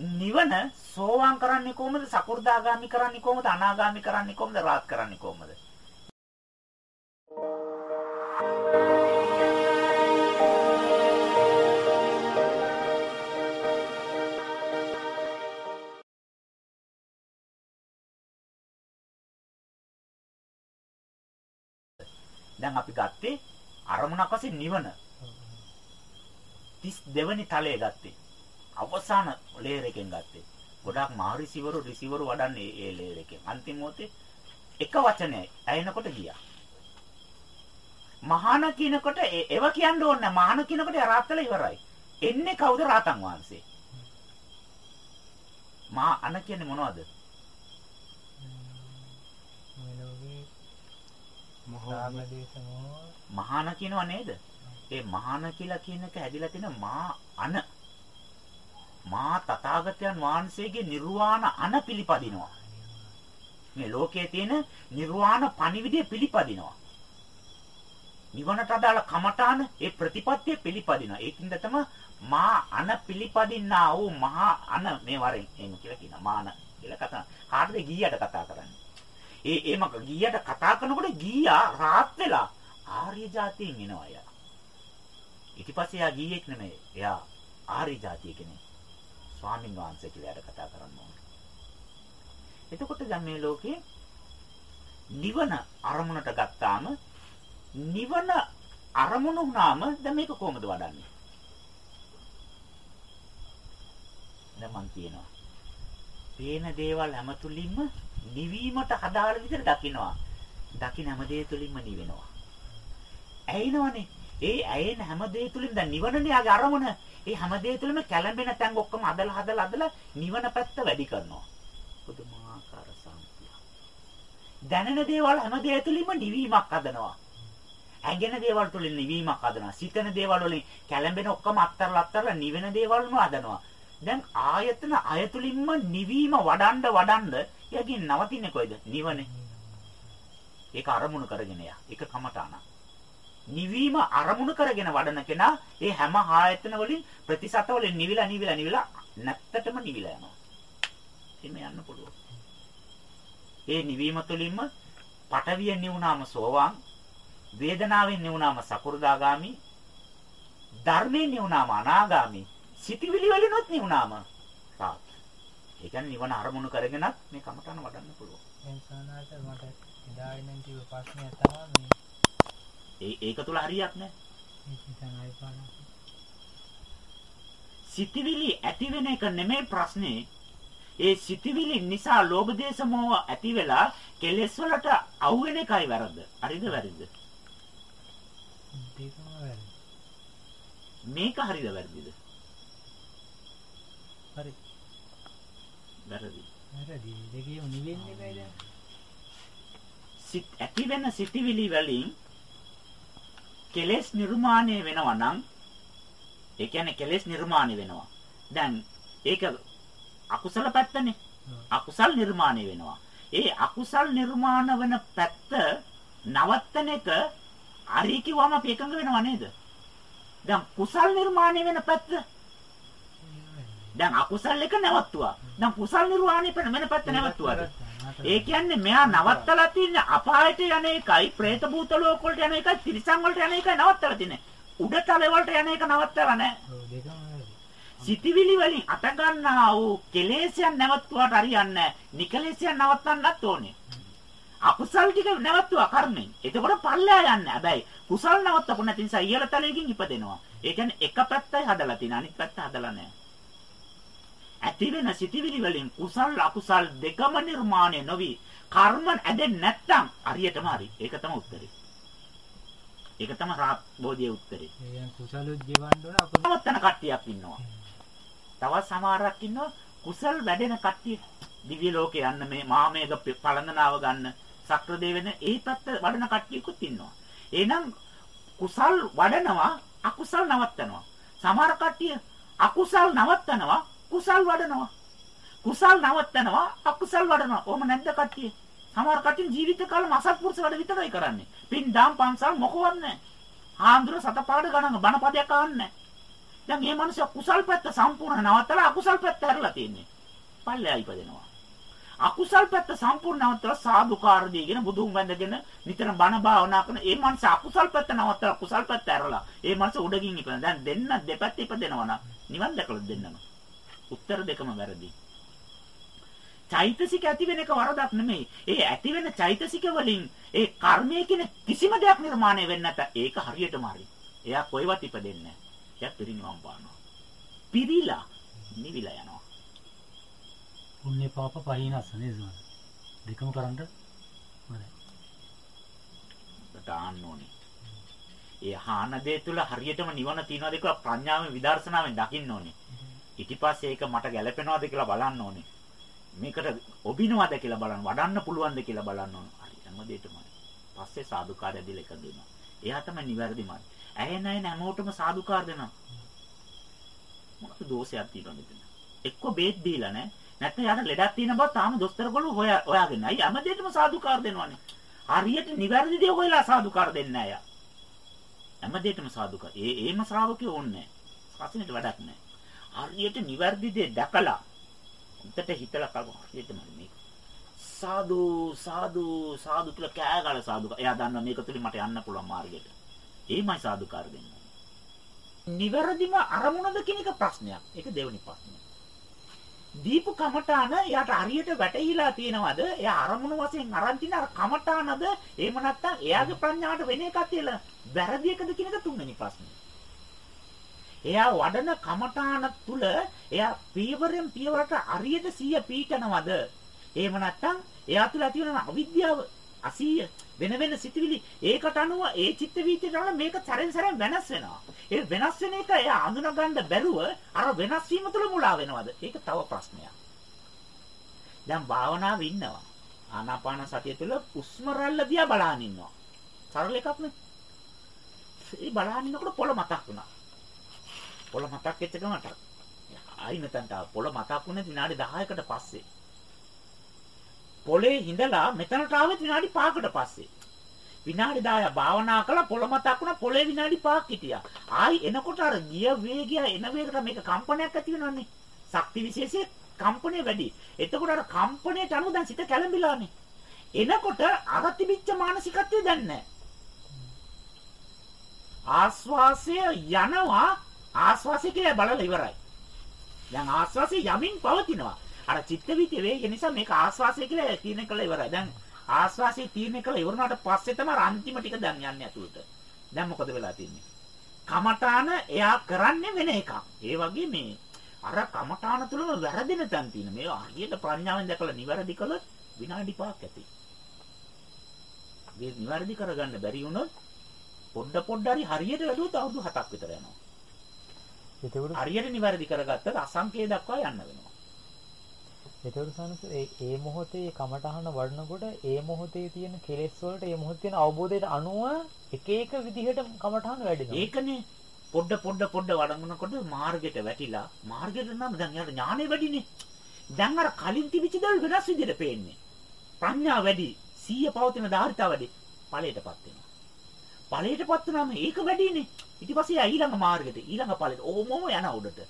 නිවන සෝවාන් කරන්නේ කොහොමද? සකු르දාගාමි කරන්නේ කොහොමද? අනාගාමි කරන්නේ කොහොමද? රාත් කරන්නේ කොහොමද? දැන් අපි ගත්තේ අරමුණක් වශයෙන් නිවන. 32 වෙනි තලයේ ගත්තේ. අවසාන ලේයර් එකෙන් ගත්තේ. ගොඩාක් මාරි සිවරු රිසිවරු වඩන්නේ ඒ ලේයර් එකෙන්. අන්තිම මොහොතේ එක වචනයයි ඇයෙනකොට ගියා. මහාන කියනකොට ඒව කියන්න ඕනේ මහාන කියනකොට රාත්තල ඉවරයි. එන්නේ කවුද රාතන් වහන්සේ? මහා අන කියන්නේ මොනවද? මහාන කියනව නේද? ඒ මහාන කියලා කියන එක ඇදිලා තියෙන මා අන. මා තථාගතයන් වහන්සේගේ නිර්වාණ අන පිළිපදිනවා. මේ ලෝකයේ තියෙන නිර්වාණ පණිවිඩය පිළිපදිනවා. නිවනට අදාළ කමඨාන ඒ ප්‍රතිපත්තිය පිළිපදිනවා. ඒකින්ද තමයි මා අන පිළිපදින්නා වූ මහා අන මේ වරෙන් එහෙම කියලා කියනවා. මාන කියලා කතා. කාටද ගීයට කතා කරන්නේ? ඒ එම ගීයට කතා කරනකොට ගීයා රාත් වෙලා ආර්ය જાතියෙන් එනවා එයා. ඊට පස්සේ එයා ගීයක් නෙමෙයි. එයා ආර්ය જાතිය කෙනෙක්. ස්වාමීන් වහන්සේ කියලා කතා කරන්න ඕනේ. එතකොට දැන් මේ ලෝකේ නිවන අරමුණට ගත්තාම නිවන අරමුණු වුණාම දැන් මේක කොහොමද වඩන්නේ? දැන් මම කියනවා. පේන දේවල් හැමතුලින්ම නිවීමට අදාළ විදිහට දකින්නවා. දකින්න හැම දේ තුලින්ම නිවෙනවා. ඇයිනවනේ. ඒ ඇයෙන හැම දේ තුලින් දැන් නිවනනේ ආගේ අරමුණ. ඒ හැම දේ තුලින්ම කැළඹෙන තැන් ඔක්කොම අදලා හදලා අදලා නිවන පැත්ත වැඩි කරනවා. පුදුමාකාර සාන්තිය. දැනෙන දේවල් හැම දේ තුලින්ම නිවීමක් හදනවා. ඇඟෙන දේවල් තුලින් නිවීමක් හදනවා. සිතන දේවල් වලින් කැළඹෙන ඔක්කොම අත්තරලා අත්තරලා නිවෙන දේවල්ම හදනවා. දැන් ආයතන අයතුලින්ම නිවීම වඩන්න වඩන්න යකින් නවතින්නේ කොයිද? නිවනේ. ඒක අරමුණු කරගෙන යා. ඒක කමඨාන. නිවීම අරමුණු කරගෙන වඩන කෙනා ඒ හැම ආයතන වලින් ප්‍රතිසත වලින් නිවිලා නිවිලා නිවිලා නැත්තටම නිවිලා යනවා. එimhe යන්න පුළුවන්. ඒ නිවීම තුළින්ම පටවියෙන් නිවුනාම සෝවාන් වේදනාවෙන් නිවුනාම සකු르දාගාමි ධර්මයෙන් නිවුනාම අනාගාමි සිටිවිලි වලිනුත් නිවුනාම රාත්. ඒ කියන්නේ නිවන අරමුණු කරගෙනත් මේ කමටහන වඩන්න පුළුවන්. දැන් සානාට මට ඉදාගෙන තිබ්බ ප්‍රශ්නය තමයි මේ ඒ ඒක තුල හරියක් නැහැ. සිටිවිලි ඇති වෙන එක නෙමෙයි ප්‍රශ්නේ. ඒ සිටිවිලි නිසා ලෝභ දේශ මොහ ඇති වෙලා කෙලෙස් වලට අවු වෙන එකයි වැරද්ද. හරිද වැරදිද? මේක හරිද වැරදිද? හරි. වැරදි. වැරදි. දෙකේම නිවෙන්නේ බෑ දැන්. සිත් ඇති වෙන සිටිවිලි වලින් කෙලෙස් නිර්මාණය වෙනවා නම් ඒ කියන්නේ කෙලෙස් නිර්මාණය වෙනවා. දැන් ඒක අකුසල පැත්තනේ. අකුසල් නිර්මාණය වෙනවා. ඒ අකුසල් නිර්මාණ වෙන පැත්ත නවත්තන එක හරි කිව්වම අපි එකඟ වෙනව නේද? දැන් කුසල් නිර්මාණය වෙන පැත්ත දැන් අකුසල් එක නැවතුවා. දැන් කුසල් නිර්වාණය වෙන පැත්ත නැවතුවාද? ඒ කියන්නේ මෙයා නවත්තලා තින්නේ අපායට යන එකයි, പ്രേත භූත ලෝක වලට යන එකයි, තිරිසන් වලට යන එකයි නවත්තලා තින්නේ. උඩ තල වලට යන එක නවත්තලා නැහැ. සිටිවිලි වලින් අට ගන්නා වූ කෙලෙස්යන් නැවතුවාට හරියන්නේ නිකලෙස්යන් නවත්තන්නත් ඕනේ. අකුසල් ටික නැවතුවා කර්මෙන්. එතකොට පල්ලෑ යන්නේ. හැබැයි කුසල් නවත්තපු නැති නිසා ඉහළ තලයකින් ඉපදෙනවා. ඒ කියන්නේ එක පැත්තයි හදලා තියෙන අනිත් පැත්ත හදලා නැහැ. ඇති වෙන සිටිවිලි වලින් කුසල් අකුසල් දෙකම නිර්මාණය නොවි කර්ම ඇදෙන්නේ නැත්තම් හරියටම හරි. ඒක තමයි උත්තරේ. ඒක තමයි රාත් බෝධියේ උත්තරේ. ඒ කුසලුත් ගෙවන්න ඕන නවත්තන කට්ටියක් ඉන්නවා. තවත් සමහරක් ඉන්නවා කුසල් වැඩෙන කට්ටිය දිව්‍ය ලෝකේ යන්න මේ මාමේග පළඳනාව ගන්න සක්‍ර දෙවෙන ඒ පැත්ත වඩන කට්ටියකුත් ඉන්නවා. එහෙනම් කුසල් වඩනවා අකුසල් නවත්තනවා. සමහර කට්ටිය අකුසල් නවත්තනවා කුසල් වඩනවා. කුසල් නවත්තනවා අකුසල් වඩනවා. ඔහොම නැද්ද කට්ටිය? සමහර කට්ටිය ජීවිත කාලෙම අසත්පුරුෂ වැඩ විතරයි කරන්නේ. පින් දාම් පන්සල් මොකවත් නැහැ. ආන්දර සතපාඩ ගණන් බණපදයක් අහන්නේ දැන් මේ මනුස්සයා කුසල් පැත්ත සම්පූර්ණ නවත්තලා අකුසල් පැත්ත හැරලා තියෙන්නේ. පල්ලෙහා ඉපදෙනවා. අකුසල් පැත්ත සම්පූර්ණ නවත්තලා සාදුකාර දීගෙන බුදුන් වැඳගෙන නිතර බණ භාවනා කරන ඒ මනුස්ස අකුසල් පැත්ත නවත්තලා කුසල් පැත්ත ඇරලා ඒ මනුස්ස උඩකින් ඉපදෙන. දැන් දෙන්න දෙපැත්ත ඉපදෙනවා නම් නිවන් දැකලා දෙන්නම. උත්තර දෙකම වැරදි. චෛතසික ඇති වෙන එක වරදක් නෙමෙයි. ඒ ඇති වෙන චෛතසික වලින් ඒ කර්මයේ කියන කිසිම දෙයක් නිර්මාණය වෙන්නේ නැත. ඒක හරියටම හරි. එයා කොයිවත් ඉපදෙන්නේ නැහැ. එයා පිරිනිවන් පානවා. පිරිලා නිවිලා යනවා. පුණ්‍ය පාප පහිනස්ස නේද. දෙකම කරන්න හොඳයි. දාන්න ඕනේ. ඒ හාන දේ තුල හරියටම නිවන තියනවාද කියලා ප්‍රඥාවෙන් විදර්ශනාවෙන් දකින්න ඕනේ. ඊට පස්සේ ඒක මට ගැළපෙනවද කියලා බලන්න ඕනේ. මේකට ඔබිනවද කියලා බලන්න, වඩන්න පුළුවන්ද කියලා බලන්න ඕනේ. හරි හැමදේටම. පස්සේ සාදුකාරය දීලා එක දෙනවා. එයා තමයි නිවැරදි මාර්ගය. ඇය නැය හැමෝටම සාදුකාර දෙනවා. මොකද දෝෂයක් තියෙනවා මෙතන. එක්ක බේත් දීලා නැහැ. නැත්නම් යාට ලෙඩක් තියෙන බව තාම දොස්තරගොල්ලෝ හොයා හොයාගෙන. අයි හැමදේටම සාදුකාර දෙනවනේ. හරියට නිවැරදි දේ හොයලා සාදුකාර දෙන්නේ නැහැ යා. හැමදේටම සාදුකාර. ඒ ඒම ශ්‍රාවකයෝ ඕනේ නැහැ. සාසනෙට වැඩක් නැහැ. හරියට නිවැරදි දේ දැකලා උන්ට හිතලා කව හරියටම මේක. සාදු සාදු සාදු කියලා කෑ ගාලා සාදුකාර. එයා දන්නවා මේක තුලින් මට යන්න පුළුවන් මාර්ගයට. ඒමයි සාදුකාර දෙන්නේ. නිවැරදිම අරමුණද කියන එක ප්‍රශ්නයක්. ඒක දෙවෙනි ප්‍රශ්නය. දීපු කමඨාන එයාට හරියට වැටහිලා තියෙනවද? එයා අරමුණු වශයෙන් අරන් තින අර කමඨානද? එහෙම නැත්නම් එයාගේ ප්‍රඥාවට වෙන එකක් කියලා වැරදි එකද කියන එක තුන්වෙනි ප්‍රශ්නේ. එයා වඩන කමඨාන තුල එයා පීවරෙන් පීවරට හරියට 100 පීකනවද? එහෙම නැත්නම් එයා තුල ඇති වෙන අවිද්‍යාව අසීය වෙන වෙන සිතුවිලි ඒකට අනුව ඒ චිත්ත වීතියට අනුව මේක සැරෙන් සැරෙන් වෙනස් වෙනවා. ඒ වෙනස් වෙන එක එයා අඳුනගන්න බැරුව අර වෙනස් වීම තුළ මුලා වෙනවද? ඒක තව ප්‍රශ්නයක්. දැන් භාවනාවේ ඉන්නවා. ආනාපාන සතිය තුළ උස්ම රැල්ල දිහා බලාගෙන ඉන්නවා. සරල එකක් නේ. ඒ බලාගෙන ඉන්නකොට පොළ මතක් වුණා. පොළ මතක් වෙච්ච ගමට ආයි මෙතනට පොළ මතක් වුණේ විනාඩි 10කට පස්සේ. පොලේ හිඳලා මෙතනට ආවෙත් විනාඩි 5කට පස්සේ. විනාඩි 10 භාවනා කළා පොළ මතක් වුණා පොලේ විනාඩි 5ක් හිටියා. ආයි එනකොට අර ගිය වේගය එන වේගයට මේක කම්පනයක් ඇති වෙනවනේ. ශක්ති විශේෂයේ කම්පණය වැඩි. එතකොට අර කම්පණයට අනුව දැන් සිත කැළඹිලානේ. එනකොට අර තිබිච්ච මානසිකත්වය දැන් නැහැ. ආස්වාසය යනවා ආස්වාසය කියලා බලලා ඉවරයි. දැන් ආස්වාසය යමින් පවතිනවා. අර චිත්ත වීතිය වේගය නිසා මේක ආස්වාසය කියලා තීරණය කළා ඉවරයි. දැන් ආස්වාසය තීරණය කළා ඉවරනාට පස්සේ තමයි අන්තිම ටික දැන් යන්නේ ඇතුළට. දැන් මොකද වෙලා තියෙන්නේ? කමඨාන එයා කරන්නේ වෙන එකක්. ඒ වගේ මේ අර කමඨාන තුලම වැරදෙන තැන් තියෙන. මේ හරියට ප්‍රඥාවෙන් දැකලා නිවැරදි කළොත් විනාඩි 5ක් ඇති. මේ නිවැරදි කරගන්න බැරි වුණොත් පොඩ පොඩ හරි හරියට වැඩුවොත් අවුරුදු 7ක් විතර යනවා. එතකොට හරියට නිවැරදි කරගත්තත් අසංකේ දක්වා යන්න වෙනවා. එතකොට සනස ඒ ඒ මොහොතේ කමටහන වඩනකොට ඒ මොහොතේ තියෙන කෙලෙස් වලට ඒ මොහොතේ තියෙන අවබෝධයට අනුව එක එක විදිහට කමටහන වැඩෙනවා. ඒකනේ පොඩ පොඩ පොඩ වඩනකොට මාර්ගයට වැටිලා මාර්ගයට නම් දැන් යාට ඥානෙ වැඩිනේ. දැන් අර කලින් තිබිච්ච දේ වෙනස් විදිහට පේන්නේ. ප්‍රඥා වැඩි, සීය පවතින ධාරිතාව වැඩි. ඵලයටපත් වෙනවා. ඵලයටපත් වුණාම ඒක වැඩිනේ. ඊට පස්සේ ඊළඟ මාර්ගෙට ඊළඟ ඵලෙට ඕමම යන උඩට.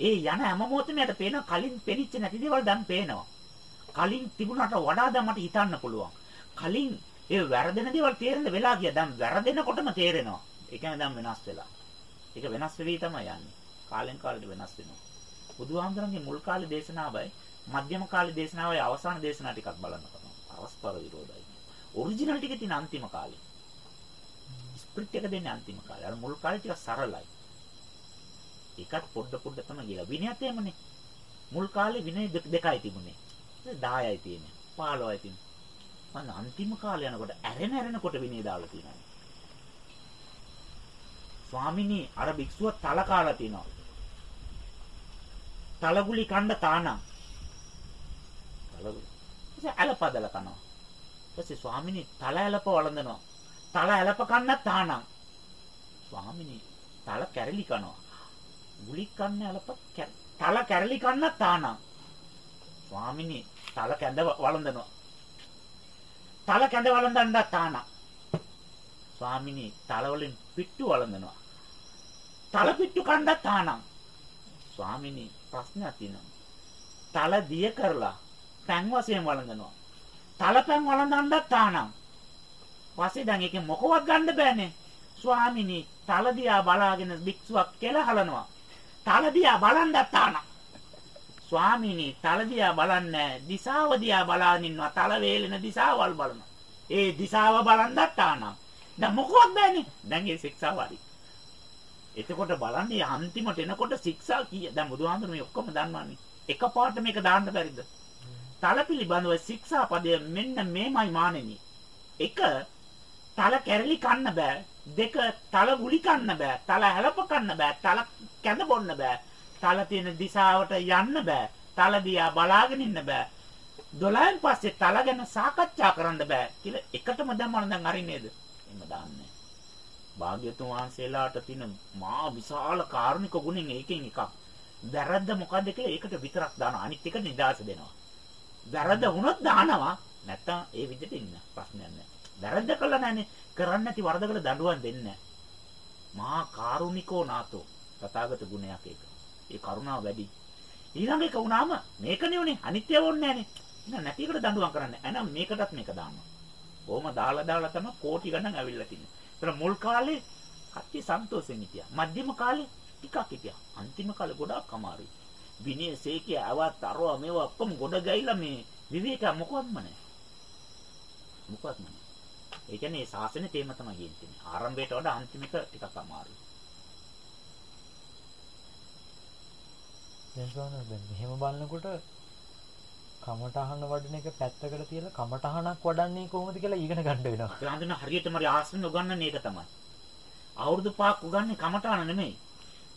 ඒ යන හැම මොහොතෙම යට පේන කලින් පෙනිච්ච නැති දේවල් දැන් පේනවා. කලින් තිබුණාට වඩා දැන් මට හිතන්න පුළුවන්. කලින් ඒ වැරදෙන දේවල් තේරෙන්න වෙලා ගියා. දැන් වැරදෙනකොටම තේරෙනවා. ඒ කියන්නේ දැන් වෙනස් වෙලා. ඒක වෙනස් වෙවි තමයි යන්නේ. කාලෙන් කාලෙට වෙනස් වෙනවා. බුදුහාමුදුරන්ගේ මුල් කාලේ දේශනාවයි මධ්‍යම කාලේ දේශනාවයි අවසාන දේශනා ටිකක් බලන්න කරනවා. පරස්පර විරෝධයි. ඔරිජිනල් ටිකේ තියෙන අන්තිම කාලේ. ස්ප්‍රිට් එක දෙන්නේ අන්තිම කාලේ. අර මුල් කාලේ ටික සරලයි. ඒකත් පොඩ පොඩ තමයි ගියා. විනයත් එහෙමනේ. මුල් කාලේ විනය දෙකයි තිබුණේ. 10යි තියෙන්නේ. 15යි තියෙන්නේ. මම අන්තිම කාලේ යනකොට ඇරෙන ඇරෙනකොට විනය දාලා තියෙනවා. ස්වාමිනී අර භික්ෂුව තල කාලා තිනවා. තලගුලි කණ්ඩ තානම්. තලගුලි. ඉතින් ඇලපදල කනවා. ඊපස්සේ ස්වාමිනී තල ඇලප වළඳනවා. තල ඇලප කන්න තානම්. ස්වාමිනී තල කැරලි කනවා. ගුලි කන්න ඇලප තල කැරලි කන්න තානම්. ස්වාමිනී තල කැඳ වළඳනවා. තල කැඳ වළඳන්න තානම්. ස්වාමිනී තල වලින් පිට්ටු වළඳනවා. තලපිට්ටු කණ්ඩත් තානම්. ස්වාමිනී ප්‍රශ්නයක් තියෙනවා. තල දිය කරලා පැන් වශයෙන් වළඳනවා. තල පැන් වළඳන්නත් තානම්. පස්සේ දැන් ඒකෙන් මොකවත් ගන්න බෑනේ. ස්වාමිනී තල දිහා බලාගෙන භික්ෂුවක් කෙලහලනවා. තල දිහා බලන්නත් තානම්. ස්වාමීනි තල දිහා බලන්නේ දිශාව දිහා බලාගෙන ඉන්නවා. තල වේලෙන දිශාවල් බලනවා. ඒ දිශාව බලන්නත් ආනම් දැන් මොකවත් බෑනේ. දැන් ඒ ශික්ෂාව හරි. එතකොට බලන්නේ අන්තිමට එනකොට ශික්ෂා කීය දැන් බුදුහාමුදුරු මේ ඔක්කොම දන්නවනේ. එකපාරට මේක දාන්න බැරිද? තල පිළිබඳව ශික්ෂා පදය මෙන්න මේමයි මානෙනි. එක තල කැරලි කන්න බෑ දෙක තල ගුලි කන්න බෑ තල හැලප කන්න බෑ තල කැඳ බොන්න බෑ තල තියෙන දිශාවට යන්න බෑ. තල දිහා බලාගෙන ඉන්න බෑ. 12න් පස්සේ තල ගැන සාකච්ඡා කරන්න බෑ කියලා එකටම දැම්මම දැන් හරිනේද? එහෙම දාන්නේ. භාග්‍යතුන් වහන්සේලාට තියෙන මා විශාල කාරුණික ගුණෙන් එකෙන් එකක්. වැරද්ද මොකද්ද කියලා ඒකට විතරක් දානවා. අනිත් එක නිදාස දෙනවා. වැරද්ද වුණොත් දානවා. නැත්තම් ඒ විදිහට ඉන්න ප්‍රශ්නයක් නැහැ. වැරද්ද කළා නැනේ. කරන්නේ නැති වරදකට දඬුවම් දෙන්නේ නැහැ. මහා කාරුණිකෝ නාතෝ තථාගත ගුණයක් ඒක. ඒ කරුණාව වැඩි. ඊළඟ එක වුණාම මේකනේ උනේ අනිත්‍ය වොන්නේ නැහනේ. එහෙනම් නැති එකට දඬුවම් කරන්න. එහෙනම් මේකටත් මේක දානවා. කොහොම දාලා දාලා තමයි කෝටි ගණන් ඇවිල්ලා තින්නේ. ඒතර මුල් කාලේ කට්ටි සන්තෝෂෙන් හිටියා. මධ්‍යම කාලේ ටිකක් හිටියා. අන්තිම කාලේ ගොඩාක් අමාරුයි. විනය සේකිය ආවත් අරවා මේවා ඔක්කොම ගොඩ ගයිලා මේ විවේක මොකවත්ම නැහැ. මොකවත්ම නැහැ. ඒ කියන්නේ මේ ශාසනේ තේම තමයි කියන්නේ. ආරම්භයට වඩා අන්තිම එක ටිකක් අමාරුයි. දැන් දැන් මෙහෙම බලනකොට කමටහන වඩන එක පැත්තකට තියලා කමටහනක් වඩන්නේ කොහොමද කියලා ඊගෙන ගන්න වෙනවා. ඒ හඳුන හරියටම ආශ්‍රම උගන්නන්නේ ඒක තමයි. අවුරුදු පහක් උගන්නේ කමටහන නෙමෙයි.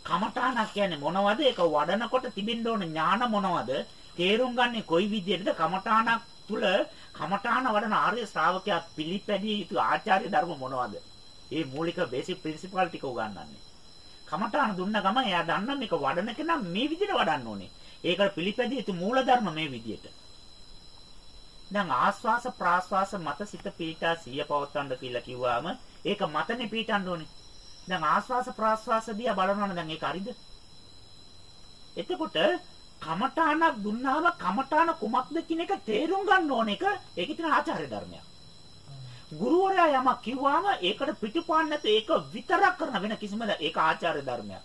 කමටහනක් කියන්නේ මොනවද? ඒක වඩනකොට තිබෙන්න ඕන ඥාන මොනවද? තේරුම් ගන්නේ කොයි විදිහටද කමටහනක් තුල කමටහන වඩන ආර්ය ශ්‍රාවකයා පිළිපැදිය යුතු ආචාර්ය ධර්ම මොනවද? මේ මූලික බේසික් ප්‍රින්සිපල් ටික උගන්වන්නේ. කමඨාන දුන්න ගමන් එයා දන්න මේක වඩන කෙනා මේ විදිහට වඩන්න ඕනේ. ඒකට පිළිපැදිය යුතු මූලධර්ම මේ විදිහට. දැන් ආස්වාස ප්‍රාස්වාස මත සිත පීඨා සිය පවත්තන්න කියලා කිව්වම ඒක මතනේ පීඨන්න ඕනේ. දැන් ආස්වාස ප්‍රාස්වාස දිහා බලනවනේ දැන් ඒක හරිද? එතකොට කමඨානක් දුන්නාම කමඨාන කුමක්ද කියන එක තේරුම් ගන්න ඕන එක ඒකේ තියෙන ආචාර්ය ධර්මයක්. ගුරුවරයා යමක් කිව්වම ඒකට පිටුපාන්න නැතු ඒක විතරක් කරන වෙන කිසිම ඒක ආචාර්ය ධර්මයක්.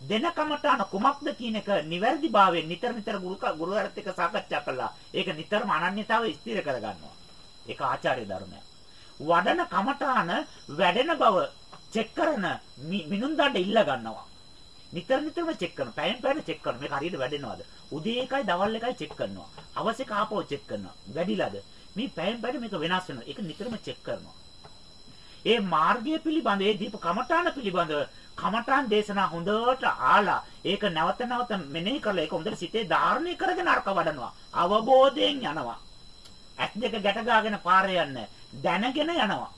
දෙන කමටහන කුමක්ද කියන එක නිවැරදිභාවයෙන් නිතර නිතර ගුරුවරයාත් එක්ක සාකච්ඡා කළා. ඒක නිතරම අනන්‍යතාවය ස්ථිර කරගන්නවා. ඒක ආචාර්ය ධර්මයක්. වඩන කමටහන වැඩෙන බව චෙක් කරන මිනුම් දණ්ඩ ඉල්ල ගන්නවා. නිතර නිතරම චෙක් කරනවා. පැයෙන් පැයට චෙක් කරනවා. මේක හරියට වැඩෙනවද? උදේ එකයි දවල් එකයි චෙක් කරනවා. අවශ්‍ය කාපෝ චෙක් කරනවා. වැඩිලාද? මේ පැයෙන් පැයට මේක වෙනස් වෙනවා. ඒක නිතරම චෙක් කරනවා. ඒ මාර්ගය පිළිබඳ ඒ දීප කමඨාන පිළිබඳ කමඨාන් දේශනා හොඳට ආලා ඒක නැවත නැවත මෙනෙහි කරලා ඒක හොඳට සිතේ ධාරණය කරගෙන අරක වඩනවා. අවබෝධයෙන් යනවා. ඇස් දෙක ගැට ගාගෙන පාරේ යන්නේ දැනගෙන යනවා.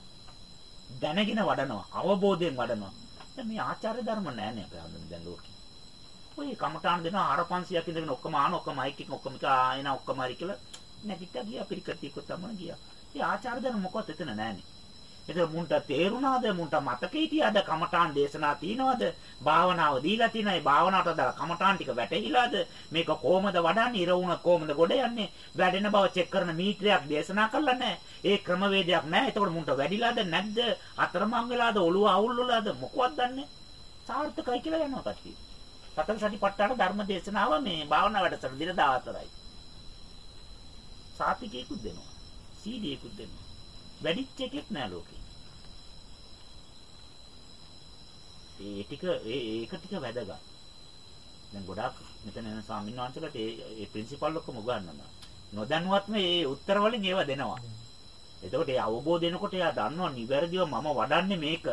දැනගෙන වඩනවා. අවබෝධයෙන් වඩනවා. දැන් මේ ආචාර්ය ධර්ම නැහැ නේ අපේ හඳුන දැන් ලෝකේ. ඔය කමඨාන දෙනවා 4500ක් ඉඳගෙන ඔක්කොම ආන ඔක්කොම මයික් එක ඔක්කොම ආයෙන ඔක්කොම හරි කියලා නැගිට්ටා ගියා පිරිකටියක තමයි ගියා. ඒ ආචාර දන මොකවත් එතන නැහනේ. එතන මුන්ට තේරුණාද? මුන්ට මතක හිටියාද? කමඨාන් දේශනා තියනවාද? භාවනාව දීලා තියෙනයි භාවනාවට දාලා කමඨාන් ටික වැටහිලාද? මේක කොහොමද වඩන්නේ? ඉරවුණ කොහොමද ගොඩ යන්නේ? වැඩෙන බව චෙක් කරන මීටරයක් දේශනා කළා නැහැ. ඒ ක්‍රමවේදයක් නැහැ. එතකොට මුන්ට වැඩිලාද නැද්ද? අතරමං වෙලාද? ඔළුව අවුල් වෙලාද? මොකවත් දන්නේ සාර්ථකයි කියලා යනවා කට්ටිය. සතර සතිපට්ඨාන ධර්ම දේශනාව මේ භාවනා වැඩසටහන දින 14යි සාතිකේකුත් දෙනවා. සීඩියකුත් දෙනවා. වැඩිච්ච එකෙක් නෑ ලෝකේ. ඒ ටික ඒ ඒක ටික වැදගත්. දැන් ගොඩාක් මෙතන යන ස්වාමීන් වහන්සේලාට ඒ ඒ ප්‍රින්සිපල් ඔක්කොම උගන්වනවා. නොදැනුවත්ම ඒ උත්තර වලින් ඒව දෙනවා. එතකොට ඒ අවබෝධ වෙනකොට එයා දන්නවා නිවැරදිව මම වඩන්නේ මේක.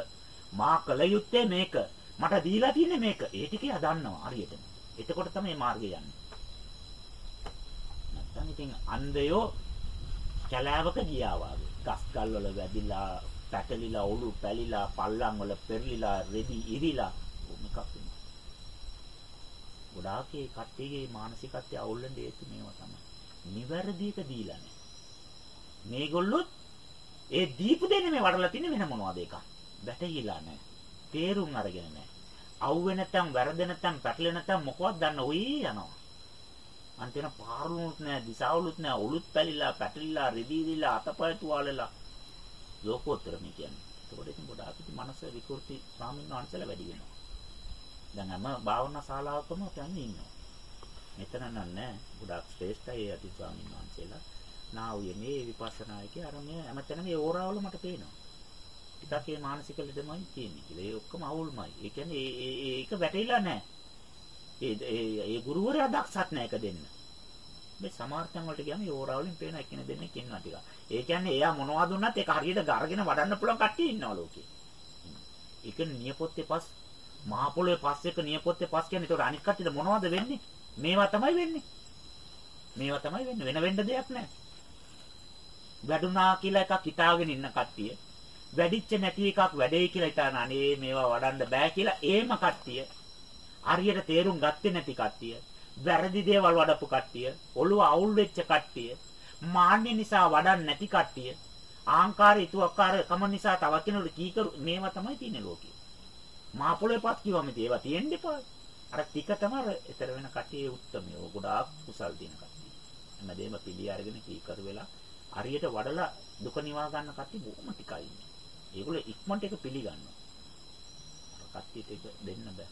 මා කල යුත්තේ මේක. මට දීලා තින්නේ මේක. ඒ ටික එයා දන්නවා හරියට. එතකොට තමයි මාර්ගය යන්නේ. නැත්තම් ඉතින් අන්ධයෝ කැලෑවක ගියා වගේ. ගස්කල් වල වැදිලා, පැටලිලා, ඔලු පැලිලා, පල්ලම් වල පෙරලිලා, රෙදි ඉරිලා මොකක් වෙනවා. ගොඩාක් ඒ කට්ටියගේ මානසිකත්වය අවුල්ලෙන් හේතු මේවා තමයි. නිවැරදික දීලා නැහැ. මේගොල්ලොත් ඒ දීපු දෙන්නේ මේ වඩලා තින්නේ වෙන මොනවද එකක්. වැටහිලා නැහැ. තේරුම් අරගෙන නැහැ. අවුවේ නැත්තම් වැරදෙ නැත්තම් පැටලෙ නැත්තම් මොකවත් දන්න ඔයි යනවා. අන්තිම පාරුණුත් නැහැ, දිසාවලුත් නැහැ, ඔලුත් පැලිලා, පැටලිලා, රිදීවිලා, අතපය තුවාලලා ලෝකෝත්තර මේ කියන්නේ. ඒකට ඉතින් ගොඩාක් ඉතින් මනස විකෘති ස්වාමීන් වහන්සේලා වැඩි වෙනවා. දැන් හැම භාවනා ශාලාවකම යන්නේ ඉන්නවා. මෙතන නෑ ගොඩාක් ශ්‍රේෂ්ඨයි අති ස්වාමීන් වහන්සේලා. නා වූයේ මේ විපස්සනායකේ අර මේ හැමතැනම ඒ ඕරාවල මට පේනවා. ටිකක් ඒ මානසික ලෙඩමයි තියෙන්නේ කියලා. ඒ ඔක්කොම අවුල්මයි. ඒ කියන්නේ ඒ ඒක වැටහිලා නැහැ. ඒ ඒ ඒ ගුරුවරයා දක්ෂත් නැහැ ඒක දෙන්න. මේ සමාර්ථයන් වලට ගියාම ඒ ඕරාවලින් පේන එක්කෙනෙක් දෙන්නෙක් ඉන්නවා ටික. ඒ කියන්නේ එයා මොනවද දුන්නත් ඒක හරියට ගරගෙන වඩන්න පුළුවන් කට්ටිය ඉන්නවා ලෝකේ. ඒක නියපොත්තේ පස් මහ පොළොවේ පස් එක නියපොත්තේ පස් කියන්නේ ඒතකොට අනිත් කට්ටියට මොනවද වෙන්නේ? මේවා තමයි වෙන්නේ. මේවා තමයි වෙන්නේ. වෙන වෙන්න දෙයක් නැහැ. වැඩුණා කියලා එකක් හිතාගෙන ඉන්න කට්ටිය වැඩිච්ච නැති එකක් වැඩේ කියලා හිතාන අනේ මේවා වඩන්න බෑ කියලා ඒම කට්ටිය හරියට තේරුම් ගත්තේ නැති කට්ටිය වැරදි දේවල් වඩපු කට්ටිය ඔළුව අවුල් වෙච්ච කට්ටිය මාන්නේ නිසා වඩන්න නැති කට්ටිය ආංකාර ඊතුවක්කාර කම නිසා තව කෙනෙකුට කීකරු මේවා තමයි තියෙන්නේ ලෝකේ මහ පොළොවේ පත් කිව්වම ඒවා තියෙන්න එපා අර ටික තමයි ඊතර වෙන කට්ටියේ උත්තරමිය ගොඩාක් කුසල් දින කට්ටිය හැමදේම පිළි අරගෙන කීකරු වෙලා හරියට වඩලා දුක නිවා ගන්න කට්ටිය බොහොම ටිකයි ඉන්නේ. ඒගොල්ලෝ ඉක්මනට ඒක පිළිගන්නවා. කට්ටියට ඒක දෙන්න බෑ.